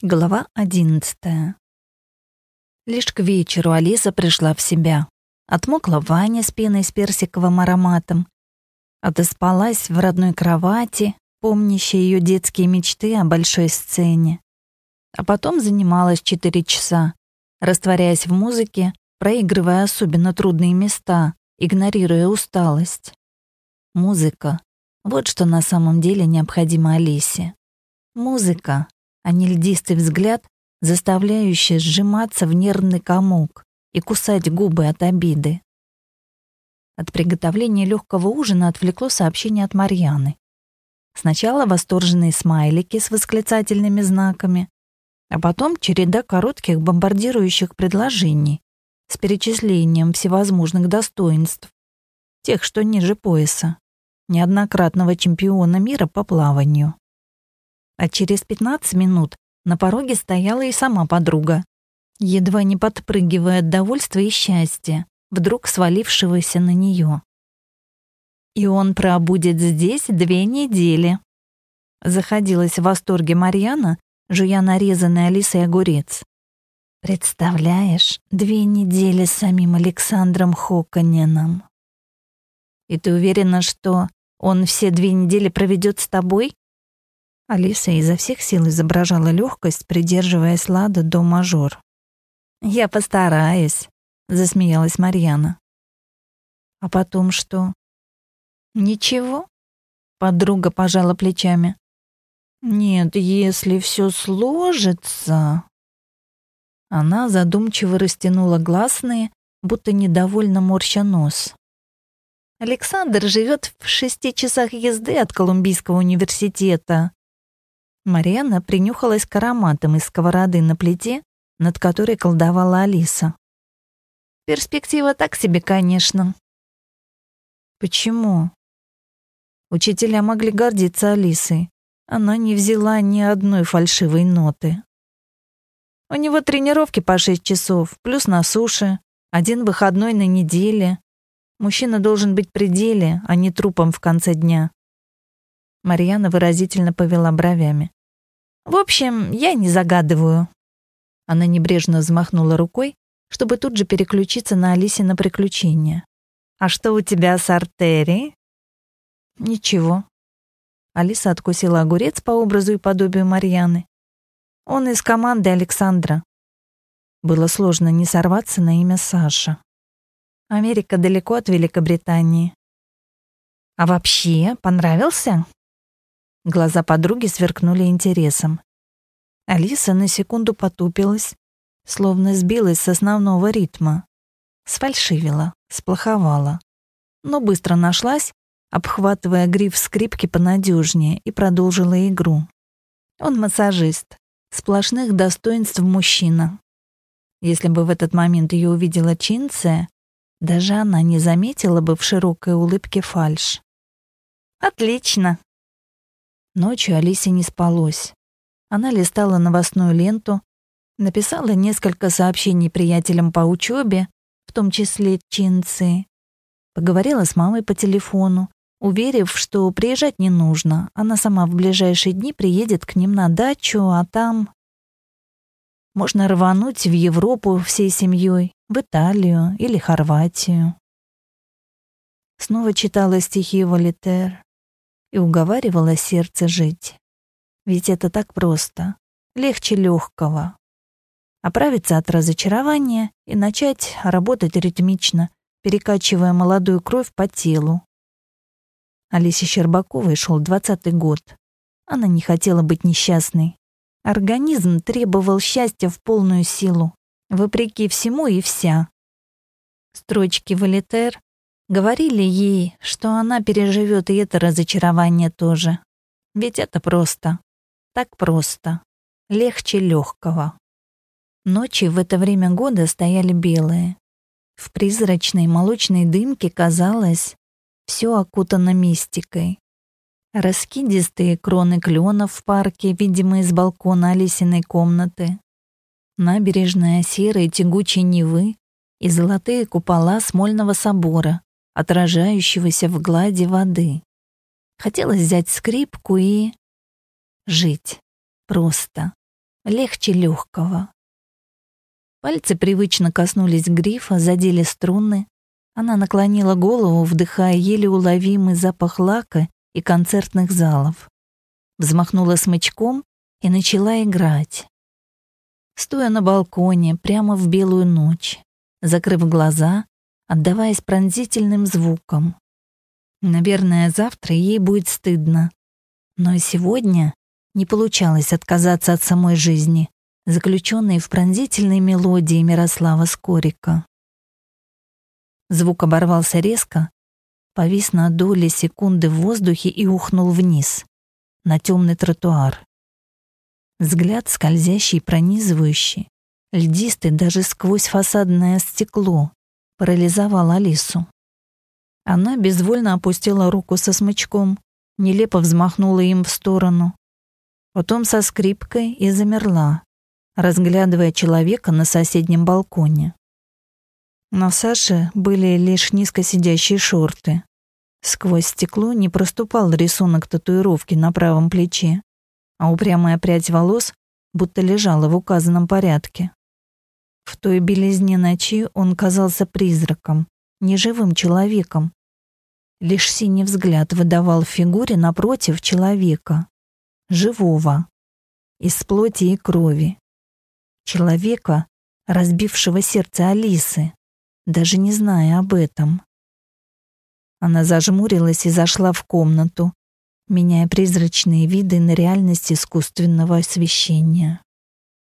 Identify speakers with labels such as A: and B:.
A: Глава одиннадцатая. Лишь к вечеру Алиса пришла в себя. Отмокла Ваня с пеной с персиковым ароматом. Отоспалась в родной кровати, помнящая ее детские мечты о большой сцене. А потом занималась четыре часа, растворяясь в музыке, проигрывая особенно трудные места, игнорируя усталость. Музыка — вот что на самом деле необходимо Алисе. Музыка, а не льдистый взгляд, заставляющий сжиматься в нервный комок и кусать губы от обиды. От приготовления легкого ужина отвлекло сообщение от Марьяны. Сначала восторженные смайлики с восклицательными знаками, а потом череда коротких бомбардирующих предложений с перечислением всевозможных достоинств, тех, что ниже пояса, неоднократного чемпиона мира по плаванию. А через 15 минут на пороге стояла и сама подруга, едва не подпрыгивая от довольства и счастья, вдруг свалившегося на нее. «И он пробудет здесь две недели», — заходилась в восторге Марьяна, жуя нарезанный Алисой огурец. «Представляешь, две недели с самим Александром Хоконеном». «И ты уверена, что он все две недели проведет с тобой?» Алиса изо всех сил изображала легкость, придерживаясь лада до мажор. «Я постараюсь», — засмеялась Марьяна. «А потом что?» «Ничего?» — подруга пожала плечами. «Нет, если все сложится...» Она задумчиво растянула гласные, будто недовольно морща нос. Александр живет в шести часах езды от Колумбийского университета. Марьяна принюхалась к ароматам из сковороды на плите, над которой колдовала Алиса. Перспектива так себе, конечно. Почему? Учителя могли гордиться Алисой. Она не взяла ни одной фальшивой ноты. У него тренировки по шесть часов, плюс на суше, один выходной на неделе. Мужчина должен быть при деле, а не трупом в конце дня. Марьяна выразительно повела бровями. В общем, я не загадываю». Она небрежно взмахнула рукой, чтобы тут же переключиться на Алисе на приключения. «А что у тебя с артерией?» «Ничего». Алиса откусила огурец по образу и подобию Марьяны. «Он из команды Александра». Было сложно не сорваться на имя Саша. Америка далеко от Великобритании. «А вообще, понравился?» Глаза подруги сверкнули интересом. Алиса на секунду потупилась, словно сбилась с основного ритма. Сфальшивила, сплоховала. Но быстро нашлась, обхватывая гриф скрипки понадежнее, и продолжила игру. Он массажист. Сплошных достоинств мужчина. Если бы в этот момент ее увидела Чинция, даже она не заметила бы в широкой улыбке фальш. «Отлично!» Ночью Алисе не спалось. Она листала новостную ленту, написала несколько сообщений приятелям по учебе, в том числе Чинцы. Поговорила с мамой по телефону, уверив, что приезжать не нужно. Она сама в ближайшие дни приедет к ним на дачу, а там... Можно рвануть в Европу всей семьей, в Италию или Хорватию. Снова читала стихи Волитер и уговаривала сердце жить. Ведь это так просто, легче легкого. Оправиться от разочарования и начать работать ритмично, перекачивая молодую кровь по телу. Алисе Щербаковой шел двадцатый год. Она не хотела быть несчастной. Организм требовал счастья в полную силу, вопреки всему и вся. Строчки Валитер Говорили ей, что она переживет и это разочарование тоже. Ведь это просто. Так просто. Легче легкого. Ночи в это время года стояли белые. В призрачной молочной дымке казалось, все окутано мистикой. Раскидистые кроны кленов в парке, видимые с балкона Алисиной комнаты. Набережная серой тягучей Невы и золотые купола Смольного собора, отражающегося в глади воды. Хотелось взять скрипку и... жить. Просто. легче легкого. Пальцы привычно коснулись грифа, задели струны. Она наклонила голову, вдыхая еле уловимый запах лака и концертных залов. Взмахнула смычком и начала играть. Стоя на балконе, прямо в белую ночь, закрыв глаза, отдаваясь пронзительным звукам. Наверное, завтра ей будет стыдно. Но и сегодня не получалось отказаться от самой жизни, заключенной в пронзительной мелодии Мирослава Скорика. Звук оборвался резко, повис на доли секунды в воздухе и ухнул вниз, на темный тротуар. Взгляд скользящий, пронизывающий, льдистый даже сквозь фасадное стекло, парализовал Алису. Она безвольно опустила руку со смычком, нелепо взмахнула им в сторону, потом со скрипкой и замерла, разглядывая человека на соседнем балконе. На Саше были лишь низко сидящие шорты. Сквозь стекло не проступал рисунок татуировки на правом плече, а упрямая прядь волос будто лежала в указанном порядке. В той белизне ночи он казался призраком, неживым человеком. Лишь синий взгляд выдавал фигуре напротив человека, живого, из плоти и крови. Человека, разбившего сердце Алисы, даже не зная об этом. Она зажмурилась и зашла в комнату, меняя призрачные виды на реальность искусственного освещения.